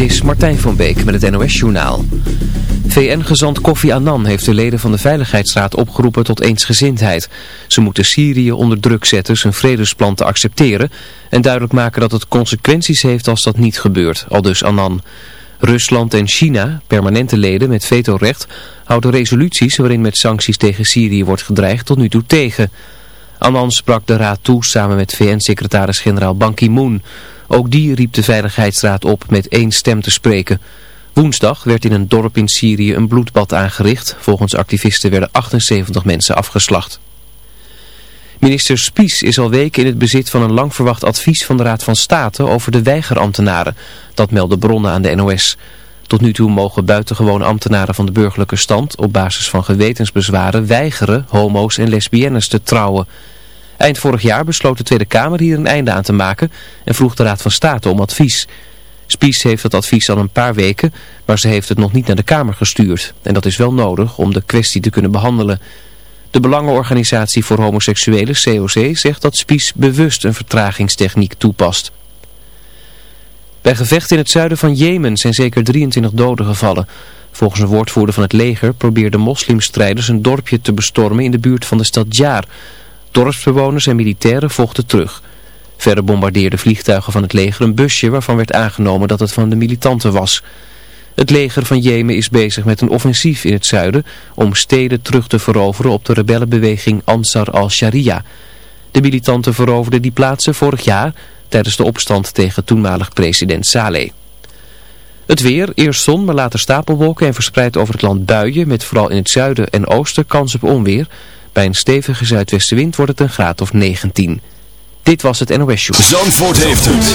Dit is Martijn van Beek met het NOS-journaal. VN-gezant Kofi Annan heeft de leden van de Veiligheidsraad opgeroepen tot eensgezindheid. Ze moeten Syrië onder druk zetten zijn vredesplan te accepteren... en duidelijk maken dat het consequenties heeft als dat niet gebeurt, al dus Annan. Rusland en China, permanente leden met vetorecht, houden resoluties waarin met sancties tegen Syrië wordt gedreigd tot nu toe tegen... Annan sprak de raad toe samen met VN-secretaris-generaal Ban Ki-moon. Ook die riep de Veiligheidsraad op met één stem te spreken. Woensdag werd in een dorp in Syrië een bloedbad aangericht. Volgens activisten werden 78 mensen afgeslacht. Minister Spies is al weken in het bezit van een lang verwacht advies van de Raad van State over de weigerambtenaren. Dat melden bronnen aan de NOS. Tot nu toe mogen buitengewone ambtenaren van de burgerlijke stand op basis van gewetensbezwaren weigeren homo's en lesbiennes te trouwen. Eind vorig jaar besloot de Tweede Kamer hier een einde aan te maken en vroeg de Raad van State om advies. Spies heeft dat advies al een paar weken, maar ze heeft het nog niet naar de Kamer gestuurd. En dat is wel nodig om de kwestie te kunnen behandelen. De Belangenorganisatie voor Homoseksuelen, COC, zegt dat Spies bewust een vertragingstechniek toepast. Bij gevechten in het zuiden van Jemen zijn zeker 23 doden gevallen. Volgens een woordvoerder van het leger probeerden moslimstrijders een dorpje te bestormen in de buurt van de stad Jaar. Dorpsbewoners en militairen vochten terug. Verder bombardeerden vliegtuigen van het leger een busje waarvan werd aangenomen dat het van de militanten was. Het leger van Jemen is bezig met een offensief in het zuiden om steden terug te veroveren op de rebellenbeweging Ansar al-Sharia. De militanten veroverden die plaatsen vorig jaar tijdens de opstand tegen toenmalig president Saleh. Het weer, eerst zon, maar later stapelwolken en verspreid over het land buien met vooral in het zuiden en oosten kans op onweer. Bij een stevige zuidwestenwind wordt het een graad of 19. Dit was het NOS Show. Zandvoort heeft het.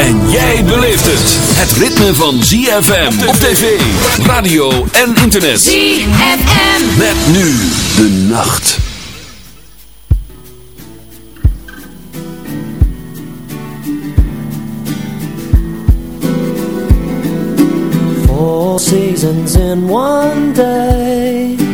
En jij beleeft het. Het ritme van ZFM op tv, radio en internet. ZFM. Met nu de nacht. Four seasons in one day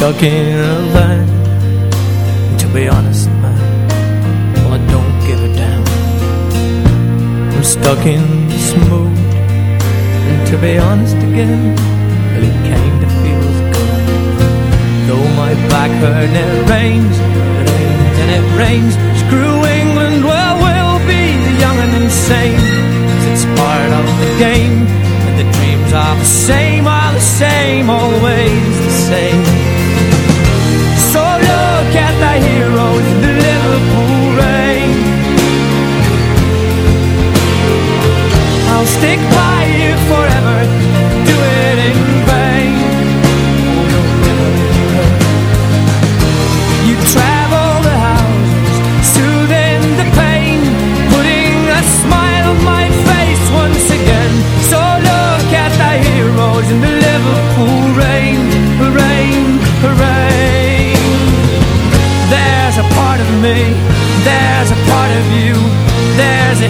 Stuck in a van To be honest, man Well, I don't give a damn. I'm stuck in this mood. And to be honest again Well, it kinda feels good. Though my back hurt it rains It rains and it rains. Screw England, well, we'll be the young and insane. Cause it's part of the game And the dreams are the same, are the same Always the same stick by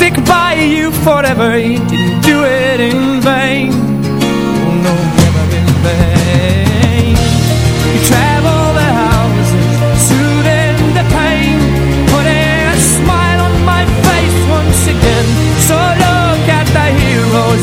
stick by you forever. You didn't do it in vain. Oh no, never in vain. You travel the houses Soothing the pain. Putting a smile on my face once again. So look at the heroes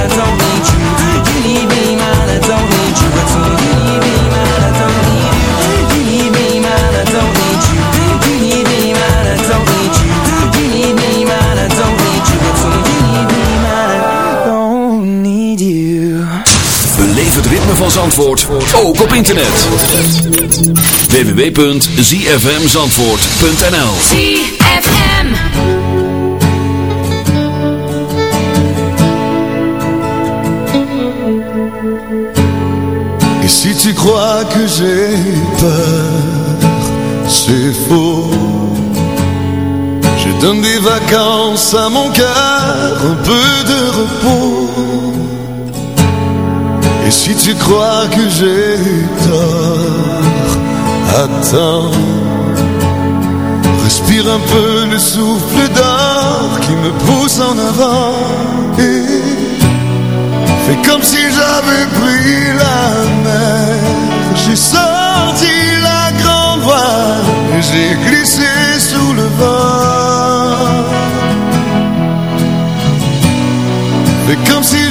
ook op internet. www.zfmzandvoort.nl ZFM. Et si tu crois que j'ai peur, c'est faux. Je donne des vacances à mon cœur, un peu de repos. Et si tu crois que j'ai tort, attends. Respire un peu le souffle d'or qui me pousse en avant. Et Fais comme si j'avais pris la mer J'ai sorti la grande voile Et j'ai glissé sous le vent Fais comme si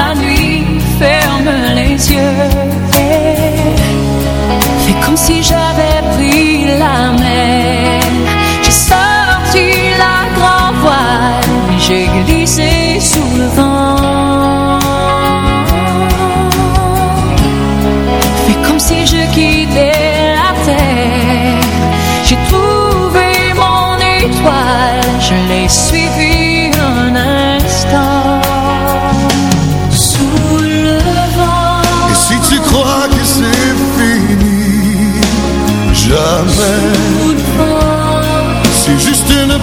si j'avais C'est juste une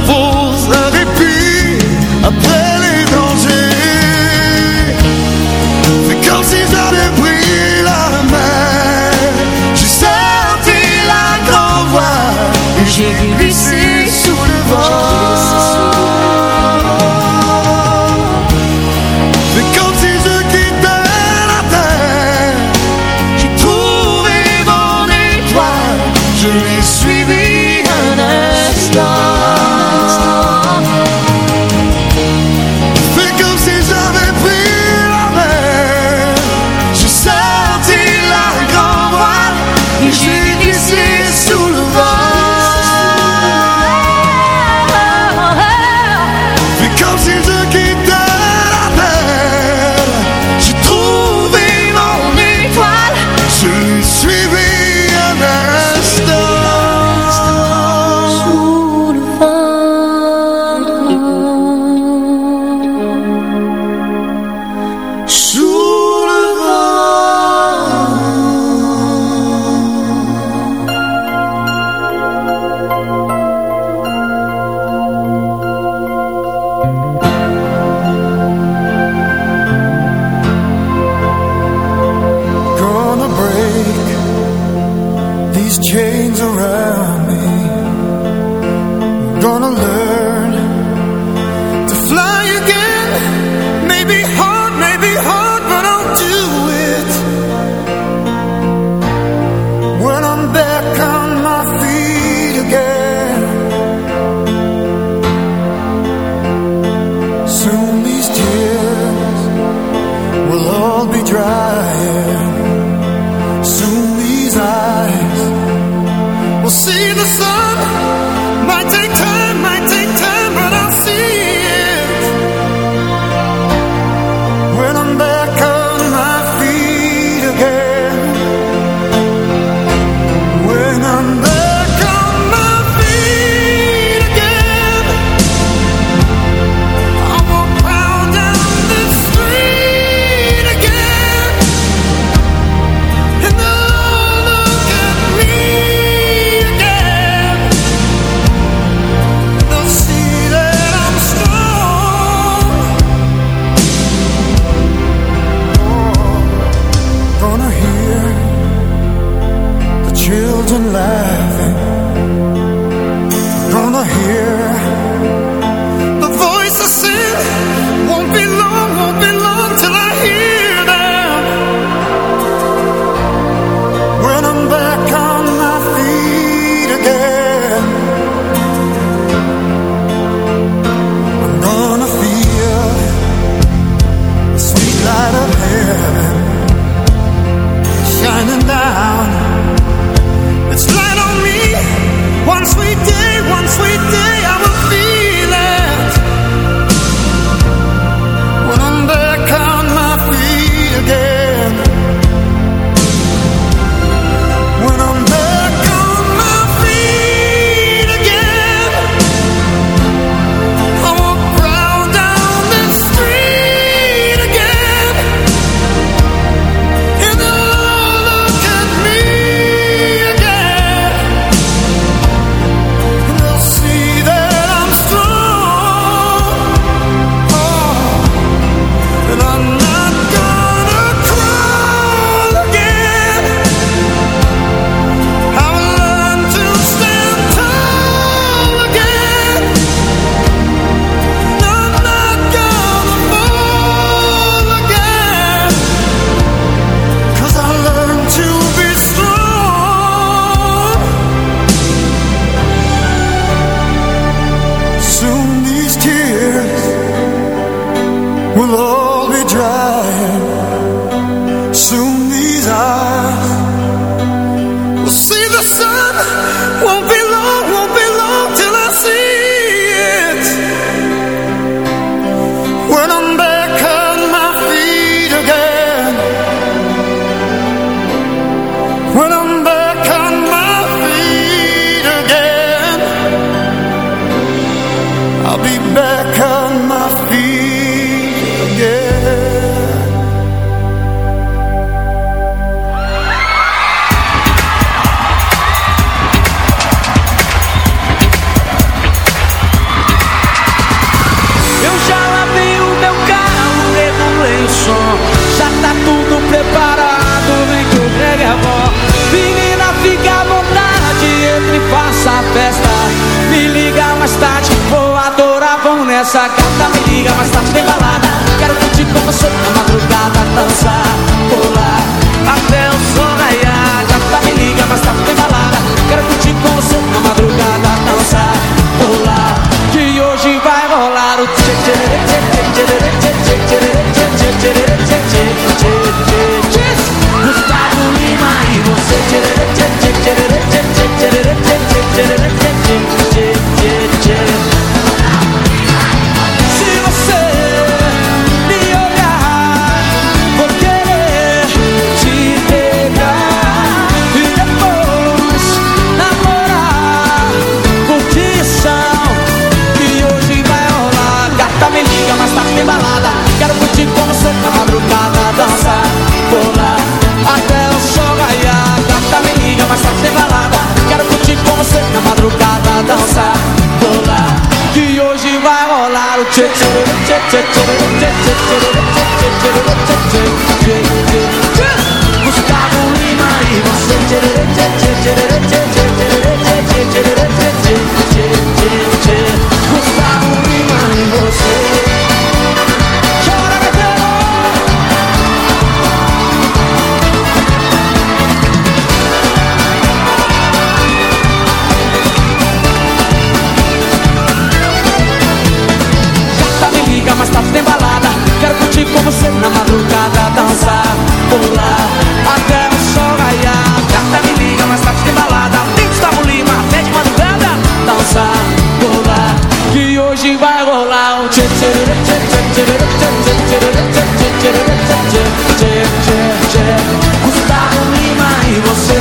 som. Já tá tudo preparado, vem que o brega é bom Menina, fica à vontade, entre e faça a festa. Me liga mais tarde, vou adorar, vão nessa gata Me liga mais tarde, tem balada. Quero curtir com você Gustavo Lima e você madrugada, dançar, pular. Que hoje vai rolar o tchê Lima e você Gustavo Lima e você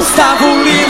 Gustavo Lima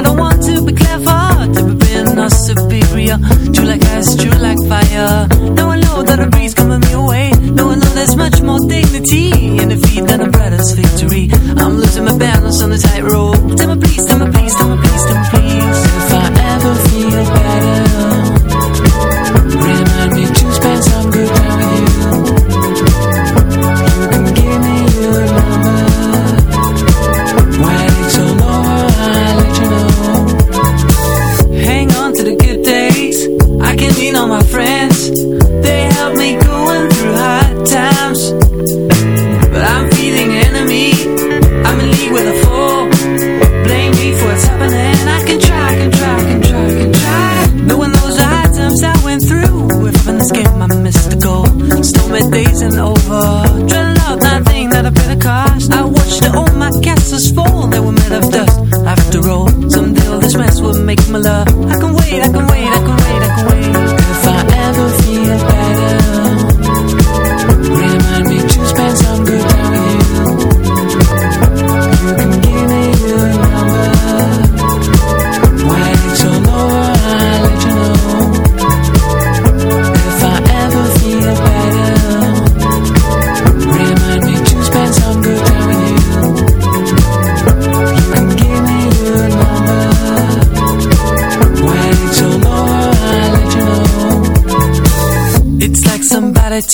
I don't want to be clever To be being or superior. True like ice, true like fire. Now I know that a breeze coming me away Now I know there's much more dignity In defeat than a brother's victory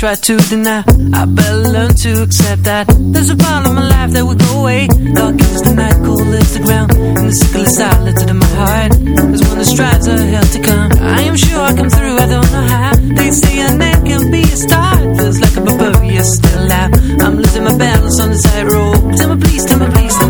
try to deny. I better learn to accept that. There's a part of my life that will go away. Dark is the night, cold is the ground. And the sickle is silent in my heart There's one that strives are hell to come. I am sure I come through, I don't know how. They say an end can be a start Feels like a barbarian still alive. I'm losing my balance on the tightrope tell me please, tell me please, tell me